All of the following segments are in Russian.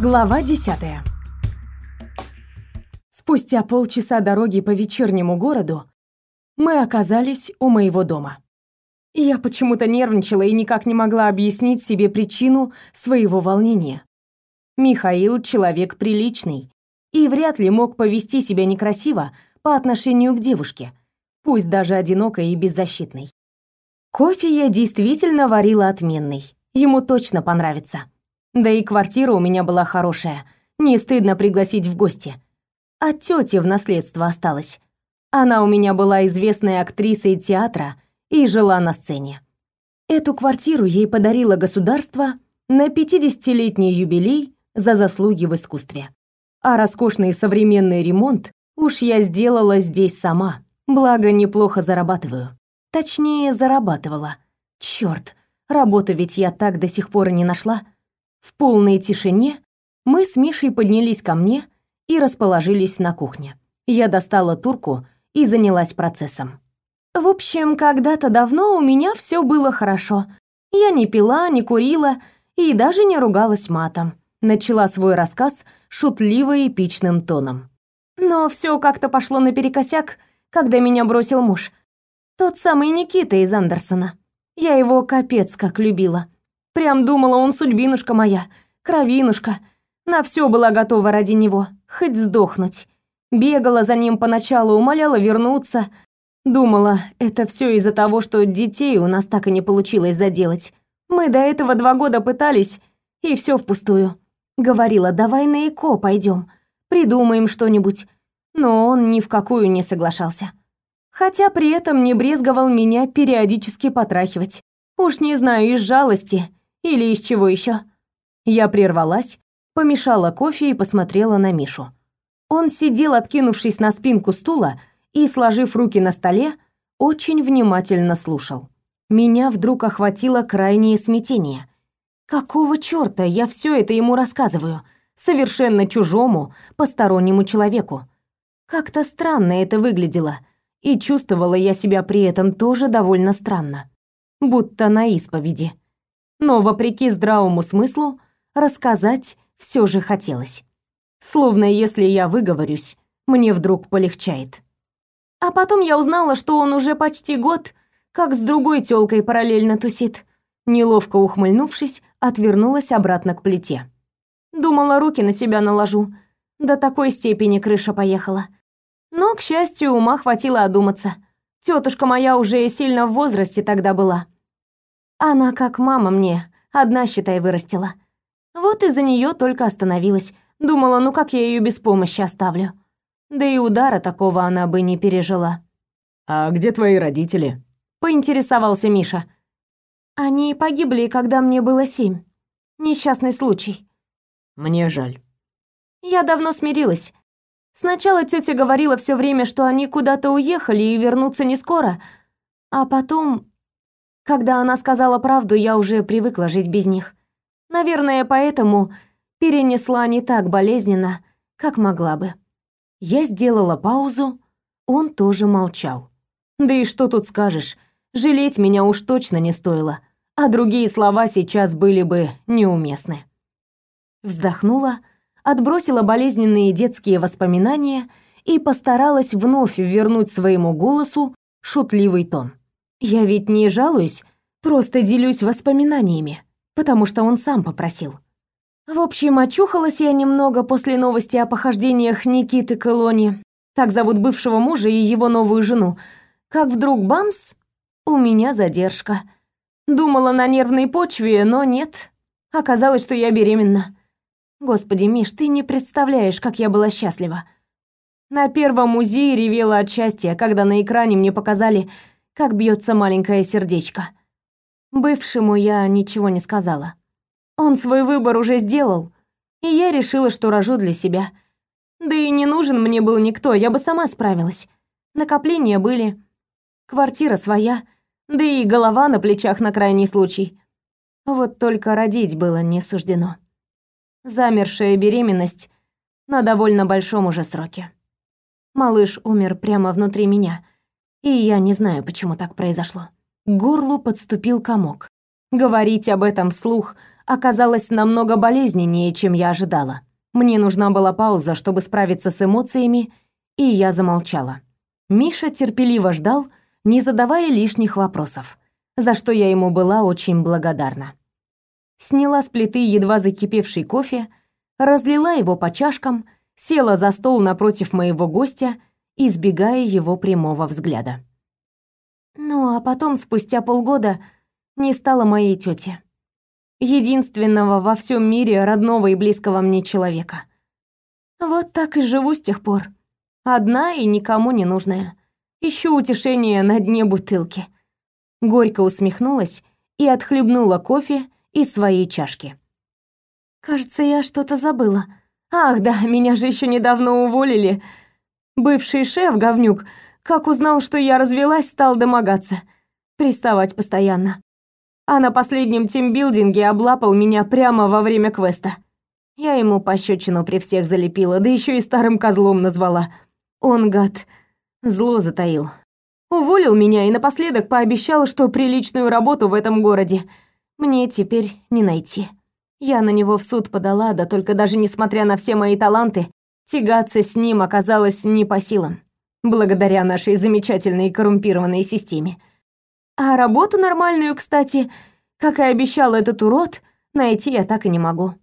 Глава десятая. Спустя полчаса дороги по вечернему городу мы оказались у моего дома. Я почему-то нервничала и никак не могла объяснить себе причину своего волнения. Михаил человек приличный и вряд ли мог повести себя некрасиво по отношению к девушке, пусть даже одинокой и беззащитной. Кофе я действительно варила отменный. Ему точно понравится. Да и квартира у меня была хорошая. Не стыдно пригласить в гости. От тети в наследство осталось. Она у меня была известной актрисой театра и жила на сцене. Эту квартиру ей подарило государство на 50-летний юбилей за заслуги в искусстве. А роскошный современный ремонт уж я сделала здесь сама. Благо неплохо зарабатываю. Точнее, зарабатывала. Чёрт, работу ведь я так до сих пор и не нашла. В полной тишине мы с Мишей поднялись ко мне и расположились на кухне. Я достала турку и занялась процессом. В общем, когда-то давно у меня все было хорошо. Я не пила, не курила и даже не ругалась матом. Начала свой рассказ шутливо-эпичным тоном. Но все как-то пошло наперекосяк, когда меня бросил муж. Тот самый Никита из Андерсона. Я его капец как любила. Прям думала, он судьбинушка моя, кровинушка. На все была готова ради него, хоть сдохнуть. Бегала за ним поначалу, умоляла вернуться. Думала, это все из-за того, что детей у нас так и не получилось заделать. Мы до этого два года пытались, и все впустую. Говорила, давай на ЭКО пойдем, придумаем что-нибудь. Но он ни в какую не соглашался. Хотя при этом не брезговал меня периодически потрахивать. Уж не знаю, из жалости или из чего еще? Я прервалась, помешала кофе и посмотрела на Мишу. Он сидел, откинувшись на спинку стула и, сложив руки на столе, очень внимательно слушал. Меня вдруг охватило крайнее смятение. Какого чёрта я все это ему рассказываю? Совершенно чужому, постороннему человеку. Как-то странно это выглядело, и чувствовала я себя при этом тоже довольно странно. Будто на исповеди но, вопреки здравому смыслу, рассказать все же хотелось. Словно если я выговорюсь, мне вдруг полегчает. А потом я узнала, что он уже почти год как с другой тёлкой параллельно тусит. Неловко ухмыльнувшись, отвернулась обратно к плите. Думала, руки на себя наложу. До такой степени крыша поехала. Но, к счастью, ума хватило одуматься. Тетушка моя уже сильно в возрасте тогда была. Она как мама мне, одна, считай, вырастила. Вот из-за нее только остановилась. Думала, ну как я ее без помощи оставлю. Да и удара такого она бы не пережила. «А где твои родители?» — поинтересовался Миша. «Они погибли, когда мне было семь. Несчастный случай». «Мне жаль». Я давно смирилась. Сначала тетя говорила все время, что они куда-то уехали и вернутся не скоро, а потом когда она сказала правду, я уже привыкла жить без них. Наверное, поэтому перенесла не так болезненно, как могла бы. Я сделала паузу, он тоже молчал. Да и что тут скажешь? Жалеть меня уж точно не стоило, а другие слова сейчас были бы неуместны. Вздохнула, отбросила болезненные детские воспоминания и постаралась вновь вернуть своему голосу шутливый тон. Я ведь не жалуюсь, просто делюсь воспоминаниями, потому что он сам попросил. В общем, очухалась я немного после новости о похождениях Никиты Колони, так зовут бывшего мужа и его новую жену, как вдруг бамс, у меня задержка. Думала на нервной почве, но нет. Оказалось, что я беременна. Господи, Миш, ты не представляешь, как я была счастлива. На первом музее ревела от счастья, когда на экране мне показали как бьется маленькое сердечко. Бывшему я ничего не сказала. Он свой выбор уже сделал, и я решила, что рожу для себя. Да и не нужен мне был никто, я бы сама справилась. Накопления были, квартира своя, да и голова на плечах на крайний случай. Вот только родить было не суждено. Замершая беременность на довольно большом уже сроке. Малыш умер прямо внутри меня — и я не знаю, почему так произошло. К горлу подступил комок. Говорить об этом вслух оказалась намного болезненнее, чем я ожидала. Мне нужна была пауза, чтобы справиться с эмоциями, и я замолчала. Миша терпеливо ждал, не задавая лишних вопросов, за что я ему была очень благодарна. Сняла с плиты едва закипевший кофе, разлила его по чашкам, села за стол напротив моего гостя, избегая его прямого взгляда. Ну, а потом, спустя полгода, не стало моей тети. Единственного во всем мире родного и близкого мне человека. Вот так и живу с тех пор. Одна и никому не нужная. Ищу утешение на дне бутылки. Горько усмехнулась и отхлебнула кофе из своей чашки. Кажется, я что-то забыла. Ах, да, меня же еще недавно уволили. Бывший шеф говнюк, как узнал, что я развелась, стал домогаться, приставать постоянно. А на последнем тимбилдинге облапал меня прямо во время квеста. Я ему пощечину при всех залепила, да еще и старым козлом назвала. Он, гад, зло затаил. Уволил меня и напоследок пообещал, что приличную работу в этом городе мне теперь не найти. Я на него в суд подала, да только даже несмотря на все мои таланты, тягаться с ним оказалось не по силам, благодаря нашей замечательной коррумпированной системе. А работу нормальную, кстати, как и обещал этот урод, найти я так и не могу.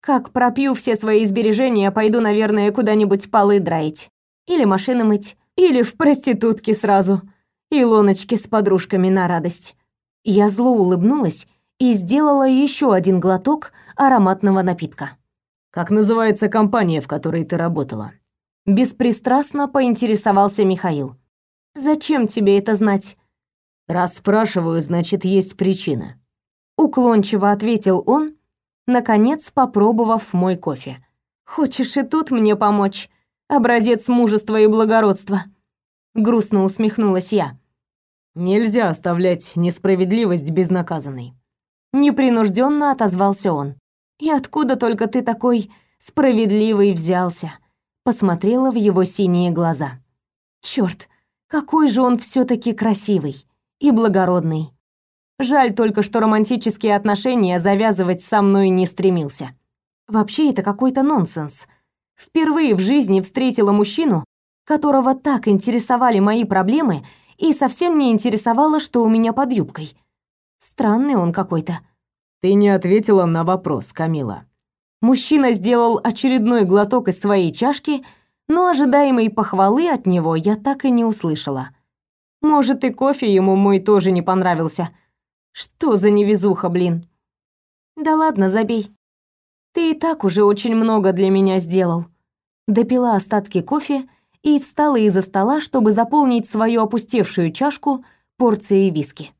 Как пропью все свои сбережения, пойду, наверное, куда-нибудь полы драить. Или машины мыть. Или в проститутки сразу. И лоночки с подружками на радость. Я зло улыбнулась и сделала еще один глоток ароматного напитка. «Как называется компания, в которой ты работала?» Беспристрастно поинтересовался Михаил. «Зачем тебе это знать?» «Раз спрашиваю, значит, есть причина». Уклончиво ответил он, наконец попробовав мой кофе. «Хочешь и тут мне помочь? Образец мужества и благородства». Грустно усмехнулась я. «Нельзя оставлять несправедливость безнаказанной». Непринужденно отозвался он. «И откуда только ты такой справедливый взялся?» Посмотрела в его синие глаза. Черт, какой же он все таки красивый и благородный. Жаль только, что романтические отношения завязывать со мной не стремился. Вообще это какой-то нонсенс. Впервые в жизни встретила мужчину, которого так интересовали мои проблемы и совсем не интересовало, что у меня под юбкой. Странный он какой-то. Ты не ответила на вопрос, Камила. Мужчина сделал очередной глоток из своей чашки, но ожидаемой похвалы от него я так и не услышала. Может, и кофе ему мой тоже не понравился. Что за невезуха, блин. Да ладно, забей. Ты и так уже очень много для меня сделал. Допила остатки кофе и встала из-за стола, чтобы заполнить свою опустевшую чашку порцией виски.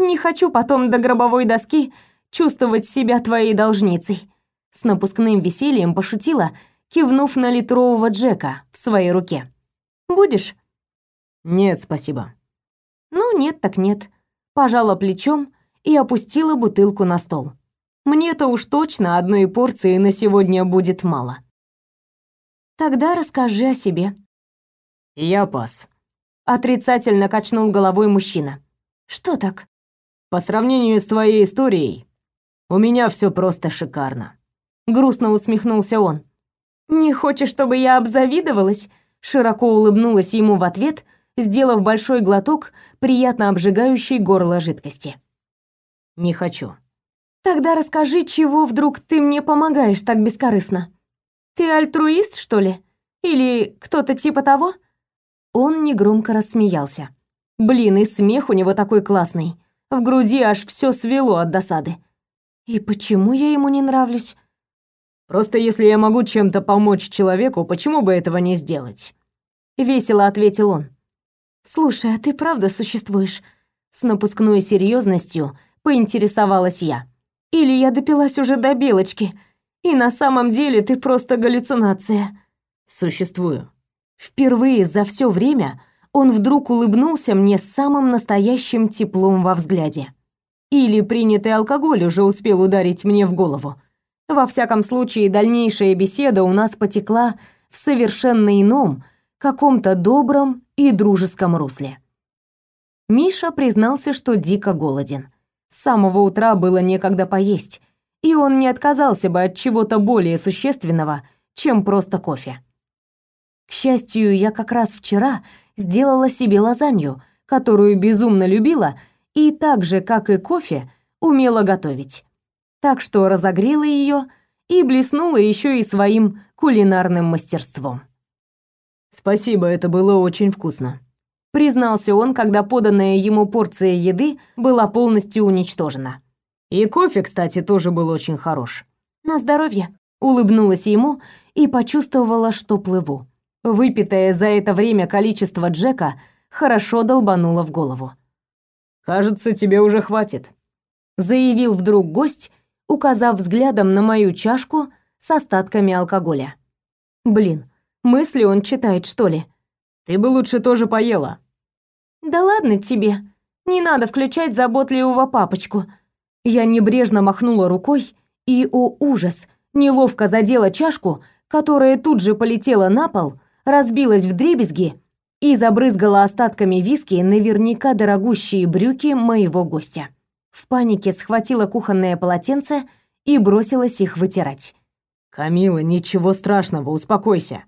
Не хочу потом до гробовой доски чувствовать себя твоей должницей. С напускным весельем пошутила, кивнув на литрового Джека в своей руке. Будешь? Нет, спасибо. Ну, нет так нет. Пожала плечом и опустила бутылку на стол. Мне-то уж точно одной порции на сегодня будет мало. Тогда расскажи о себе. Я пас. Отрицательно качнул головой мужчина. Что так? По сравнению с твоей историей, у меня все просто шикарно. Грустно усмехнулся он. Не хочешь, чтобы я обзавидовалась? Широко улыбнулась ему в ответ сделав большой глоток приятно обжигающей горло жидкости. «Не хочу». «Тогда расскажи, чего вдруг ты мне помогаешь так бескорыстно? Ты альтруист, что ли? Или кто-то типа того?» Он негромко рассмеялся. Блин, и смех у него такой классный. В груди аж все свело от досады. И почему я ему не нравлюсь? Просто если я могу чем-то помочь человеку, почему бы этого не сделать? Весело ответил он. «Слушай, а ты правда существуешь?» С напускной серьезностью поинтересовалась я. «Или я допилась уже до белочки, и на самом деле ты просто галлюцинация?» «Существую». Впервые за все время он вдруг улыбнулся мне самым настоящим теплом во взгляде. Или принятый алкоголь уже успел ударить мне в голову. Во всяком случае, дальнейшая беседа у нас потекла в совершенно ином, каком-то добром и дружеском русле. Миша признался, что дико голоден. С самого утра было некогда поесть, и он не отказался бы от чего-то более существенного, чем просто кофе. К счастью, я как раз вчера сделала себе лазанью, которую безумно любила и так же, как и кофе, умела готовить. Так что разогрела ее и блеснула еще и своим кулинарным мастерством. Спасибо, это было очень вкусно, признался он, когда поданная ему порция еды была полностью уничтожена. И кофе, кстати, тоже был очень хорош. На здоровье, улыбнулась ему и почувствовала, что плыву. Выпитое за это время количество Джека хорошо долбануло в голову. Кажется, тебе уже хватит, заявил вдруг гость, указав взглядом на мою чашку с остатками алкоголя. Блин, мысли он читает, что ли? Ты бы лучше тоже поела. Да ладно тебе. Не надо включать заботливого папочку. Я небрежно махнула рукой и, о ужас, неловко задела чашку, которая тут же полетела на пол, разбилась в дребезги и забрызгала остатками виски наверняка дорогущие брюки моего гостя. В панике схватила кухонное полотенце и бросилась их вытирать. «Камила, ничего страшного, успокойся».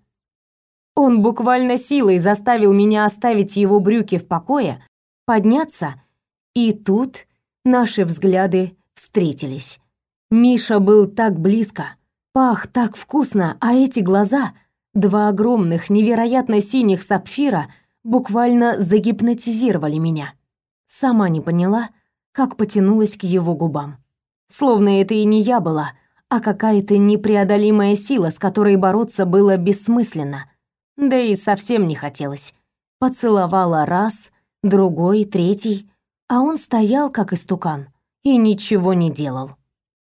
Он буквально силой заставил меня оставить его брюки в покое, подняться, и тут наши взгляды встретились. Миша был так близко, пах так вкусно, а эти глаза — Два огромных, невероятно синих сапфира буквально загипнотизировали меня. Сама не поняла, как потянулась к его губам. Словно это и не я была, а какая-то непреодолимая сила, с которой бороться было бессмысленно. Да и совсем не хотелось. Поцеловала раз, другой, третий, а он стоял как истукан и ничего не делал.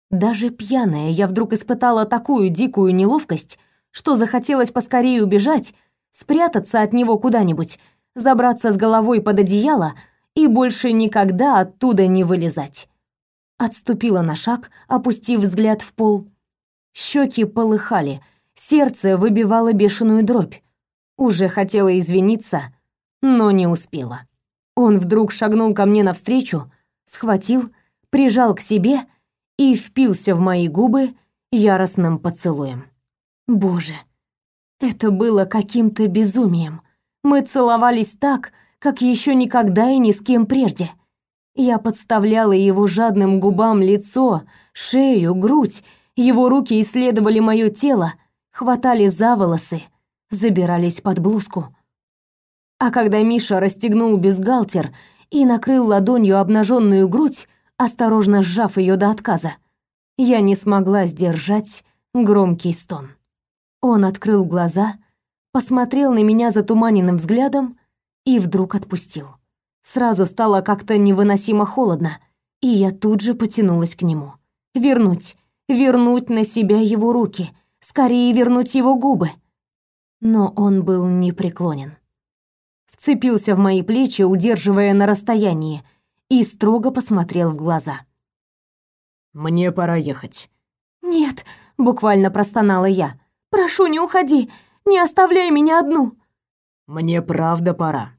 Даже пьяная я вдруг испытала такую дикую неловкость, что захотелось поскорее убежать, спрятаться от него куда-нибудь, забраться с головой под одеяло и больше никогда оттуда не вылезать. Отступила на шаг, опустив взгляд в пол. Щеки полыхали, сердце выбивало бешеную дробь. Уже хотела извиниться, но не успела. Он вдруг шагнул ко мне навстречу, схватил, прижал к себе и впился в мои губы яростным поцелуем. Боже, это было каким-то безумием. Мы целовались так, как еще никогда и ни с кем прежде. Я подставляла его жадным губам лицо, шею, грудь. Его руки исследовали мое тело, хватали за волосы, забирались под блузку. А когда Миша расстегнул бюстгальтер и накрыл ладонью обнаженную грудь, осторожно сжав ее до отказа, я не смогла сдержать громкий стон. Он открыл глаза, посмотрел на меня затуманенным взглядом и вдруг отпустил. Сразу стало как-то невыносимо холодно, и я тут же потянулась к нему. Вернуть, вернуть на себя его руки, скорее вернуть его губы. Но он был непреклонен. Вцепился в мои плечи, удерживая на расстоянии, и строго посмотрел в глаза. «Мне пора ехать». «Нет», — буквально простонала я. Прошу, не уходи. Не оставляй меня одну. Мне правда пора.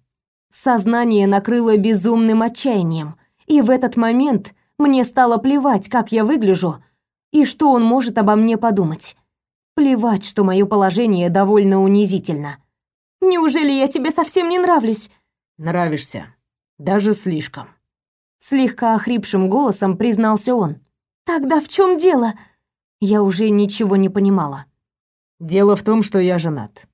Сознание накрыло безумным отчаянием, и в этот момент мне стало плевать, как я выгляжу и что он может обо мне подумать. Плевать, что мое положение довольно унизительно. Неужели я тебе совсем не нравлюсь? Нравишься. Даже слишком. Слегка охрипшим голосом признался он. Тогда в чем дело? Я уже ничего не понимала. Дело в том, что я женат.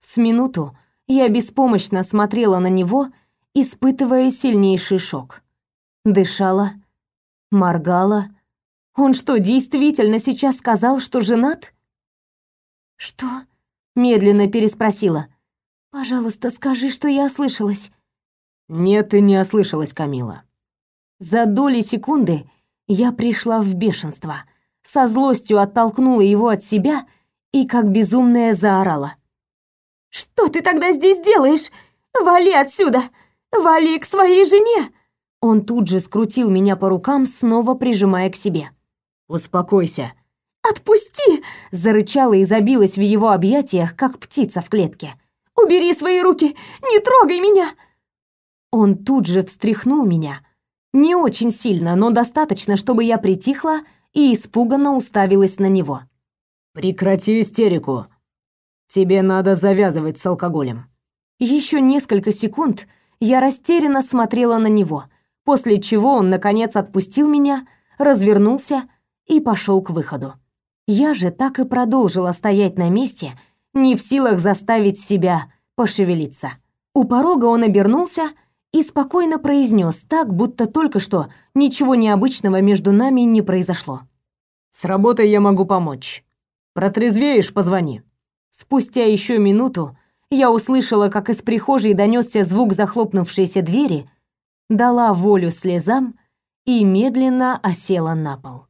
С минуту я беспомощно смотрела на него, испытывая сильнейший шок. Дышала, моргала. Он что, действительно сейчас сказал, что женат? Что? медленно переспросила. Пожалуйста, скажи, что я ослышалась. Нет, ты не ослышалась, Камила. За доли секунды я пришла в бешенство. Со злостью оттолкнула его от себя и как безумная заорала. «Что ты тогда здесь делаешь? Вали отсюда! Вали к своей жене!» Он тут же скрутил меня по рукам, снова прижимая к себе. «Успокойся!» «Отпусти!» – зарычала и забилась в его объятиях, как птица в клетке. «Убери свои руки! Не трогай меня!» Он тут же встряхнул меня. Не очень сильно, но достаточно, чтобы я притихла и испуганно уставилась на него. «Прекрати истерику. Тебе надо завязывать с алкоголем». Еще несколько секунд я растерянно смотрела на него, после чего он, наконец, отпустил меня, развернулся и пошел к выходу. Я же так и продолжила стоять на месте, не в силах заставить себя пошевелиться. У порога он обернулся и спокойно произнес, так, будто только что ничего необычного между нами не произошло. «С работой я могу помочь. Протрезвеешь, позвони». Спустя еще минуту я услышала, как из прихожей донесся звук захлопнувшейся двери, дала волю слезам и медленно осела на пол.